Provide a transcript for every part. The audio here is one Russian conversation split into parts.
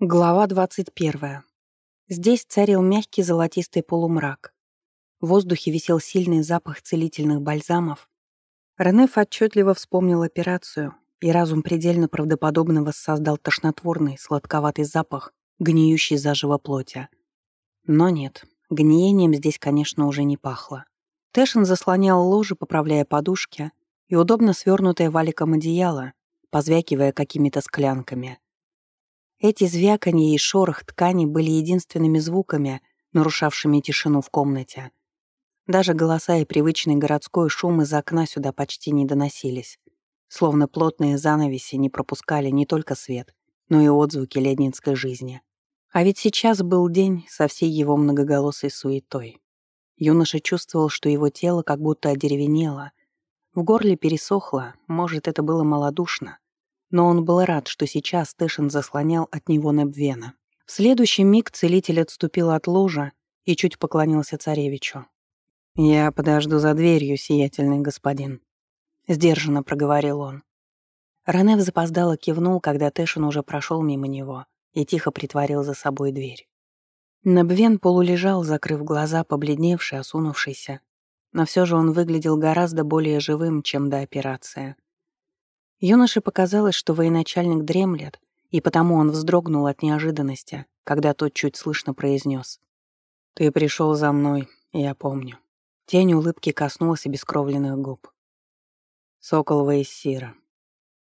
Глава 21. Здесь царил мягкий золотистый полумрак. В воздухе висел сильный запах целительных бальзамов. Ренеф отчетливо вспомнил операцию, и разум предельно правдоподобно воссоздал тошнотворный, сладковатый запах, гниющий заживо плоти. Но нет, гниением здесь, конечно, уже не пахло. Тэшин заслонял ложе, поправляя подушки, и удобно свернутое валиком одеяло, позвякивая какими-то склянками — эти звяканье и шорох ткани были единственными звуками, нарушавшими тишину в комнате. Даже голоса и привычный городской шум из окна сюда почти не доносились. Словно плотные занавеси не пропускали не только свет, но и отзвуки леднинской жизни. А ведь сейчас был день со всей его многоголосой суетой. Юноша чувствовал, что его тело как будто одеревенело. В горле пересохло, может, это было малодушно. Но он был рад, что сейчас Тэшин заслонял от него Небвена. В следующий миг целитель отступил от ложа и чуть поклонился царевичу. «Я подожду за дверью, сиятельный господин», — сдержанно проговорил он. Ранев запоздало кивнул, когда Тэшин уже прошел мимо него и тихо притворил за собой дверь. Набвен полулежал, закрыв глаза, побледневший, осунувшийся. Но все же он выглядел гораздо более живым, чем до операции. Юноше показалось, что военачальник дремлет, и потому он вздрогнул от неожиданности, когда тот чуть слышно произнес. «Ты пришел за мной, я помню». Тень улыбки коснулась бескровленных губ. «Сокол Вейсира,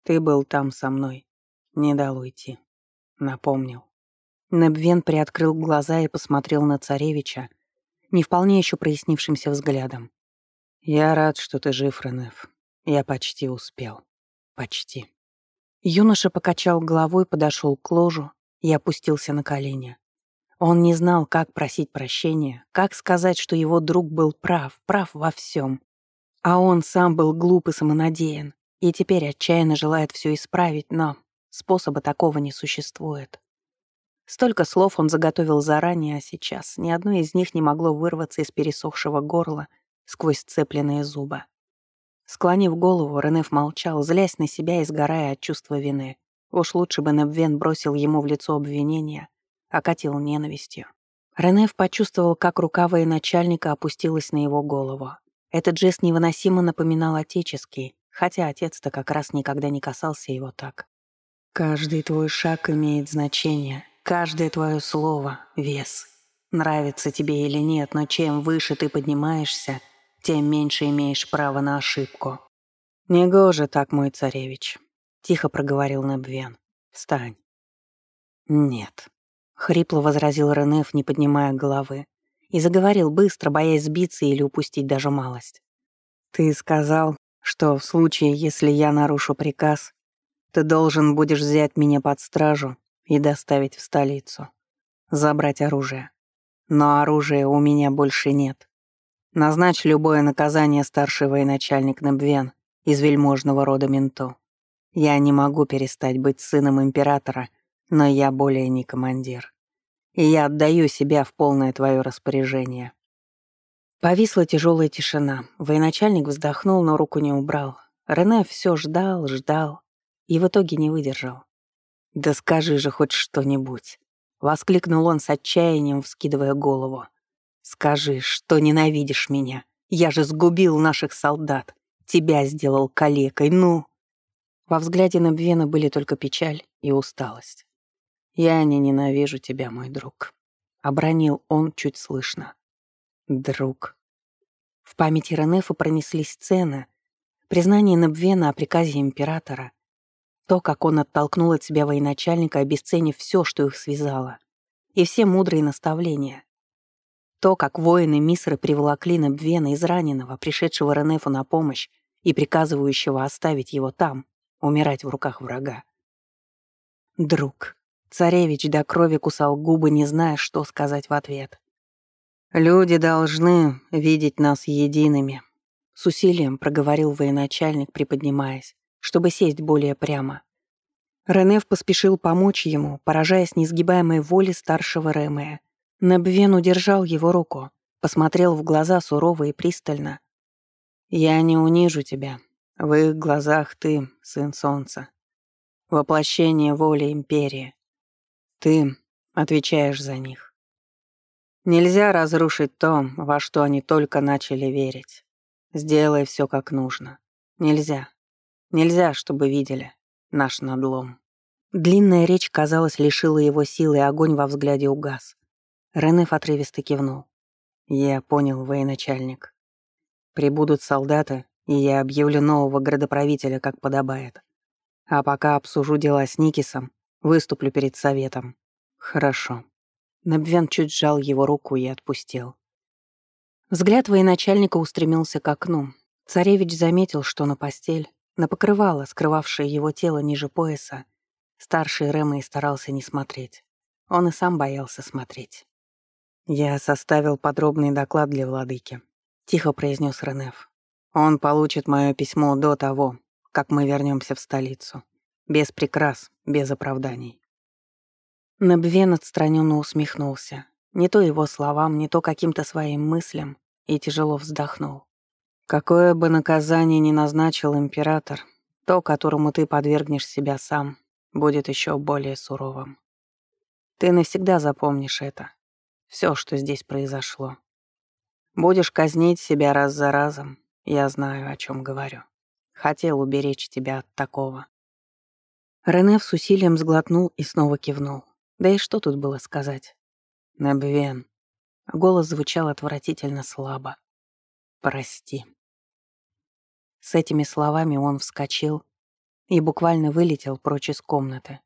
ты был там со мной, не дал уйти. Напомнил». Небвен приоткрыл глаза и посмотрел на царевича, не вполне еще прояснившимся взглядом. «Я рад, что ты жив, Ренеф. Я почти успел». Почти. Юноша покачал головой, подошел к ложу и опустился на колени. Он не знал, как просить прощения, как сказать, что его друг был прав, прав во всем. А он сам был глуп и самонадеян, и теперь отчаянно желает все исправить, но способа такого не существует. Столько слов он заготовил заранее, а сейчас ни одно из них не могло вырваться из пересохшего горла сквозь сцепленные зубы. Склонив голову, Ренеф молчал, злясь на себя и сгорая от чувства вины. Уж лучше бы Небвен бросил ему в лицо обвинения, окатил ненавистью. Ренеф почувствовал, как рука военачальника опустилась на его голову. Этот жест невыносимо напоминал отеческий, хотя отец-то как раз никогда не касался его так. «Каждый твой шаг имеет значение, каждое твое слово — вес. Нравится тебе или нет, но чем выше ты поднимаешься — тем меньше имеешь право на ошибку. «Негоже так, мой царевич», — тихо проговорил Небвен. «Встань». «Нет», — хрипло возразил Ренеф, не поднимая головы, и заговорил быстро, боясь сбиться или упустить даже малость. «Ты сказал, что в случае, если я нарушу приказ, ты должен будешь взять меня под стражу и доставить в столицу, забрать оружие. Но оружия у меня больше нет. Назначь любое наказание старший военачальник Небвен из вельможного рода Минто. Я не могу перестать быть сыном императора, но я более не командир. И я отдаю себя в полное твое распоряжение». Повисла тяжелая тишина. Военачальник вздохнул, но руку не убрал. Рене все ждал, ждал и в итоге не выдержал. «Да скажи же хоть что-нибудь!» — воскликнул он с отчаянием, вскидывая голову. Скажи, что ненавидишь меня. Я же сгубил наших солдат. Тебя сделал калекой, ну!» Во взгляде Набвена были только печаль и усталость. «Я не ненавижу тебя, мой друг», — обронил он чуть слышно. «Друг». В памяти Ренефа пронеслись сцены, признание Набвена о приказе императора, то, как он оттолкнул от себя военачальника, обесценив все, что их связало, и все мудрые наставления, то, как воины Мисры приволокли Набвена израненного, пришедшего Ренефу на помощь и приказывающего оставить его там, умирать в руках врага. Друг. Царевич до крови кусал губы, не зная, что сказать в ответ. «Люди должны видеть нас едиными», — с усилием проговорил военачальник, приподнимаясь, чтобы сесть более прямо. Ренеф поспешил помочь ему, поражаясь несгибаемой воле старшего Ремея, Небвен удержал его руку, посмотрел в глаза сурово и пристально. «Я не унижу тебя. В их глазах ты — сын солнца. Воплощение воли Империи. Ты отвечаешь за них. Нельзя разрушить то, во что они только начали верить. Сделай все как нужно. Нельзя. Нельзя, чтобы видели наш надлом. Длинная речь, казалось, лишила его силы, и огонь во взгляде угас. Ренеф отрывисто кивнул. «Я понял, военачальник. Прибудут солдаты, и я объявлю нового градоправителя, как подобает. А пока обсужу дела с Никисом, выступлю перед советом. Хорошо». Набвен чуть сжал его руку и отпустил. Взгляд военачальника устремился к окну. Царевич заметил, что на постель, на покрывало, скрывавшее его тело ниже пояса, старший Рэмэй старался не смотреть. Он и сам боялся смотреть. «Я составил подробный доклад для владыки», — тихо произнес Ренеф. «Он получит мое письмо до того, как мы вернемся в столицу. Без прикрас, без оправданий». Набвен отстраненно усмехнулся. Не то его словам, не то каким-то своим мыслям, и тяжело вздохнул. «Какое бы наказание ни назначил император, то, которому ты подвергнешь себя сам, будет еще более суровым. Ты навсегда запомнишь это, все, что здесь произошло. Будешь казнить себя раз за разом, я знаю, о чем говорю. Хотел уберечь тебя от такого». Рене с усилием сглотнул и снова кивнул. Да и что тут было сказать? Набвен. Голос звучал отвратительно слабо. Прости. С этими словами он вскочил и буквально вылетел прочь из комнаты.